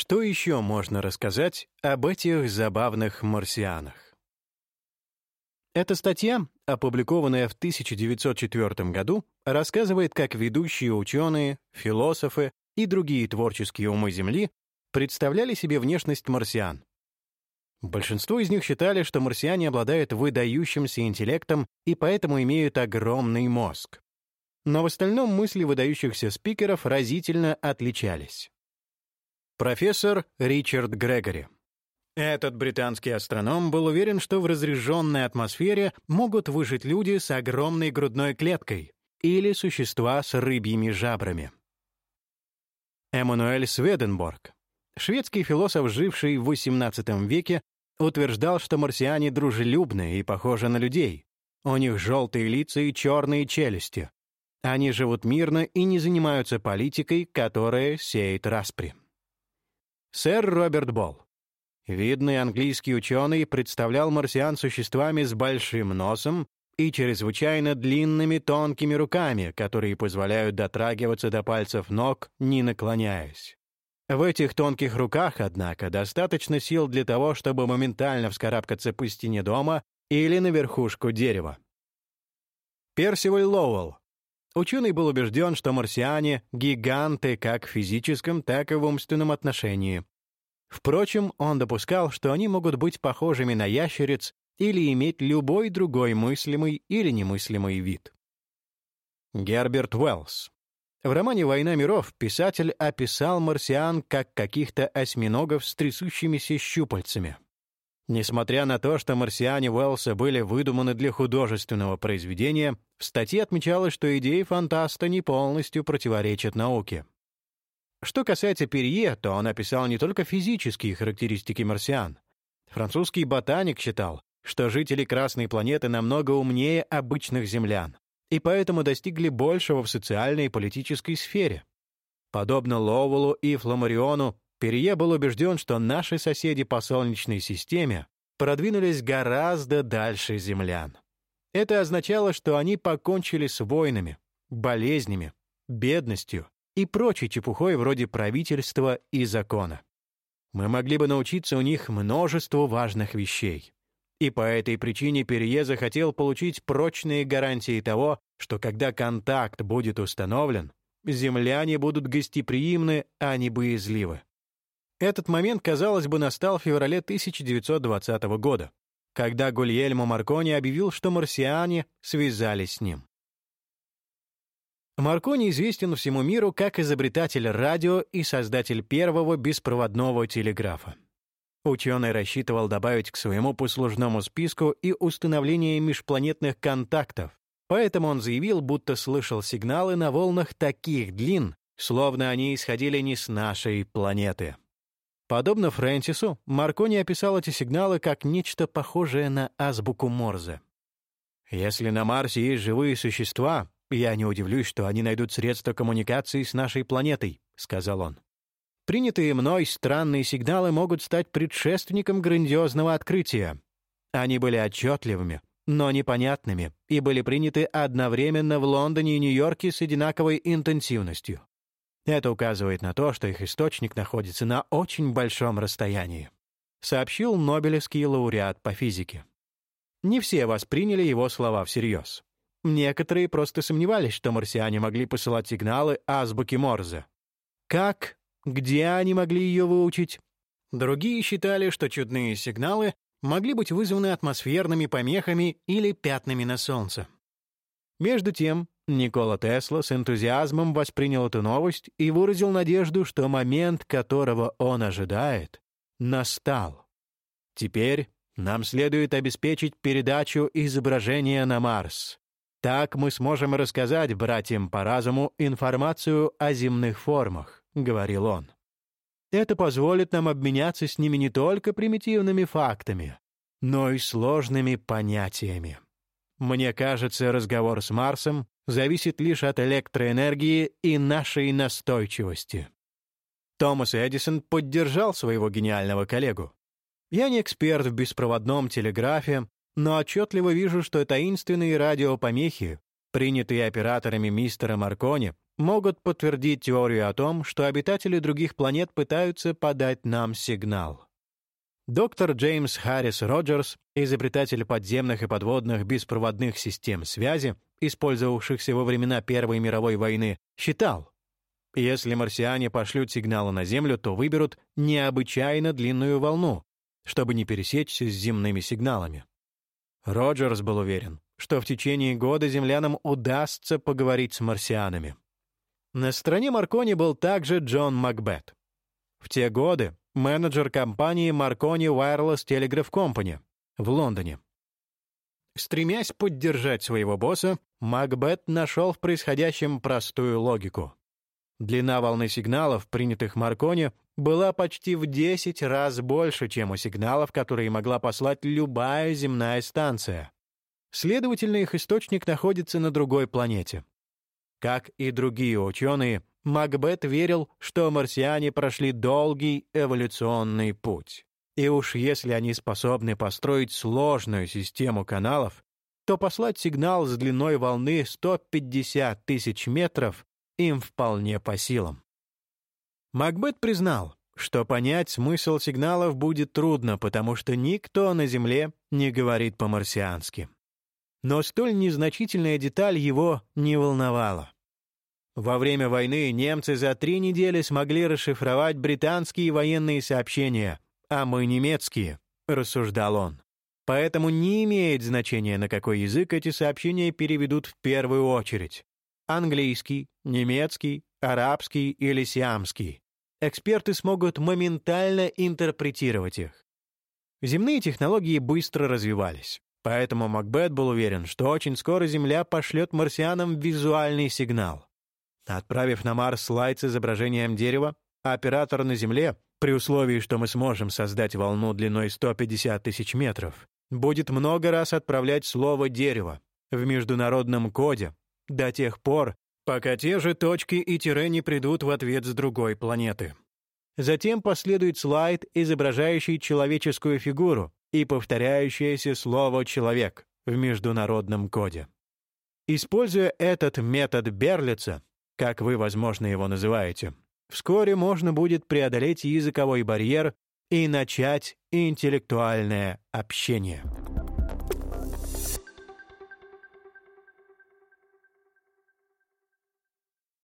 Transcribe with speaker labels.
Speaker 1: Что еще можно рассказать об этих забавных марсианах? Эта статья, опубликованная в 1904 году, рассказывает, как ведущие ученые, философы и другие творческие умы Земли представляли себе внешность марсиан. Большинство из них считали, что марсиане обладают выдающимся интеллектом и поэтому имеют огромный мозг. Но в остальном мысли выдающихся спикеров разительно отличались. Профессор Ричард Грегори. Этот британский астроном был уверен, что в разряженной атмосфере могут выжить люди с огромной грудной клеткой или существа с рыбьими жабрами. Эммануэль Сведенборг, шведский философ, живший в XVIII веке, утверждал, что марсиане дружелюбны и похожи на людей. У них желтые лица и черные челюсти. Они живут мирно и не занимаются политикой, которая сеет распри. Сэр Роберт Болл. Видный английский ученый представлял марсиан существами с большим носом и чрезвычайно длинными тонкими руками, которые позволяют дотрагиваться до пальцев ног, не наклоняясь. В этих тонких руках, однако, достаточно сил для того, чтобы моментально вскарабкаться по стене дома или на верхушку дерева. Персиваль Лоуэлл. Ученый был убежден, что марсиане — гиганты как в физическом, так и в умственном отношении. Впрочем, он допускал, что они могут быть похожими на ящериц или иметь любой другой мыслимый или немыслимый вид. Герберт Уэллс. В романе «Война миров» писатель описал марсиан как каких-то осьминогов с трясущимися щупальцами. Несмотря на то, что марсиане Уэллса были выдуманы для художественного произведения, в статье отмечалось, что идеи фантаста не полностью противоречат науке. Что касается Перье, то он описал не только физические характеристики марсиан. Французский ботаник считал, что жители Красной планеты намного умнее обычных землян и поэтому достигли большего в социальной и политической сфере. Подобно Ловелу и Фламариону, Перье был убежден, что наши соседи по Солнечной системе продвинулись гораздо дальше землян. Это означало, что они покончили с войнами, болезнями, бедностью и прочей чепухой вроде правительства и закона. Мы могли бы научиться у них множеству важных вещей. И по этой причине Перье захотел получить прочные гарантии того, что когда контакт будет установлен, земляне будут гостеприимны, а не боязливы. Этот момент, казалось бы, настал в феврале 1920 года, когда Гульельмо Маркони объявил, что марсиане связались с ним. Маркони известен всему миру как изобретатель радио и создатель первого беспроводного телеграфа. Ученый рассчитывал добавить к своему послужному списку и установление межпланетных контактов, поэтому он заявил, будто слышал сигналы на волнах таких длин, словно они исходили не с нашей планеты. Подобно Фрэнсису, Маркони описал эти сигналы как нечто похожее на азбуку Морзе. «Если на Марсе есть живые существа, я не удивлюсь, что они найдут средства коммуникации с нашей планетой», — сказал он. Принятые мной странные сигналы могут стать предшественником грандиозного открытия. Они были отчетливыми, но непонятными, и были приняты одновременно в Лондоне и Нью-Йорке с одинаковой интенсивностью. Это указывает на то, что их источник находится на очень большом расстоянии, сообщил Нобелевский лауреат по физике. Не все восприняли его слова всерьез. Некоторые просто сомневались, что марсиане могли посылать сигналы азбуки Морзе. Как где они могли ее выучить? Другие считали, что чудные сигналы могли быть вызваны атмосферными помехами или пятнами на Солнце. Между тем, Никола Тесла с энтузиазмом воспринял эту новость и выразил надежду, что момент, которого он ожидает, настал. Теперь нам следует обеспечить передачу изображения на Марс. Так мы сможем рассказать братьям по разуму информацию о земных формах. — говорил он. «Это позволит нам обменяться с ними не только примитивными фактами, но и сложными понятиями. Мне кажется, разговор с Марсом зависит лишь от электроэнергии и нашей настойчивости». Томас Эдисон поддержал своего гениального коллегу. «Я не эксперт в беспроводном телеграфе, но отчетливо вижу, что таинственные радиопомехи, принятые операторами мистера Маркони, могут подтвердить теорию о том, что обитатели других планет пытаются подать нам сигнал. Доктор Джеймс Харрис Роджерс, изобретатель подземных и подводных беспроводных систем связи, использовавшихся во времена Первой мировой войны, считал, если марсиане пошлют сигналы на Землю, то выберут необычайно длинную волну, чтобы не пересечься с земными сигналами. Роджерс был уверен, что в течение года землянам удастся поговорить с марсианами. На стороне Маркони был также Джон Макбет. В те годы менеджер компании Marconi Wireless Telegraph Company в Лондоне. Стремясь поддержать своего босса, Макбет нашел в происходящем простую логику. Длина волны сигналов, принятых Маркони, была почти в 10 раз больше, чем у сигналов, которые могла послать любая земная станция. Следовательно, их источник находится на другой планете. Как и другие ученые, Макбет верил, что марсиане прошли долгий эволюционный путь. И уж если они способны построить сложную систему каналов, то послать сигнал с длиной волны 150 тысяч метров им вполне по силам. Макбет признал, что понять смысл сигналов будет трудно, потому что никто на Земле не говорит по-марсиански. Но столь незначительная деталь его не волновала. Во время войны немцы за три недели смогли расшифровать британские военные сообщения, а мы немецкие, рассуждал он. Поэтому не имеет значения, на какой язык эти сообщения переведут в первую очередь. Английский, немецкий, арабский или сиамский. Эксперты смогут моментально интерпретировать их. Земные технологии быстро развивались, поэтому Макбет был уверен, что очень скоро Земля пошлет марсианам визуальный сигнал. Отправив на Марс слайд с изображением дерева, оператор на Земле, при условии, что мы сможем создать волну длиной 150 тысяч метров, будет много раз отправлять слово «дерево» в международном коде до тех пор, пока те же точки и тире не придут в ответ с другой планеты. Затем последует слайд, изображающий человеческую фигуру и повторяющееся слово «человек» в международном коде. Используя этот метод Берлица, как вы, возможно, его называете, вскоре можно будет преодолеть языковой барьер и начать интеллектуальное общение.